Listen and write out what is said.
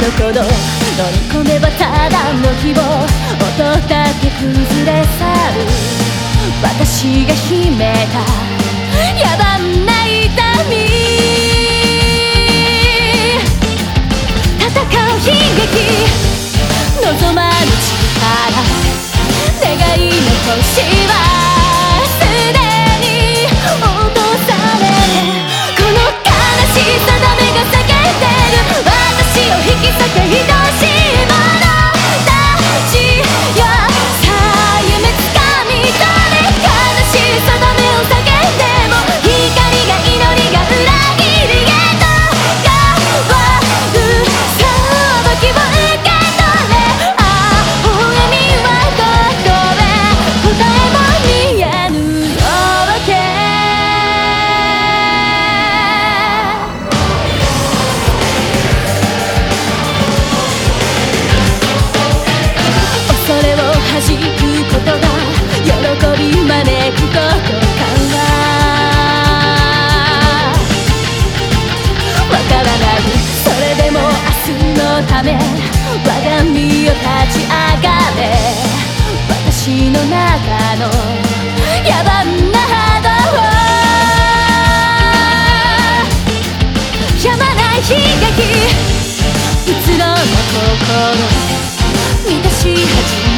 どこど乗り込めばただの希望音だけ崩れ去る。私が秘めた。野蛮な痛み。ことが喜び招くことから分からないそれでも明日のため我が身を立ち上がれ。私の中の野蛮な波動やまない悲劇いつのも心満たし始め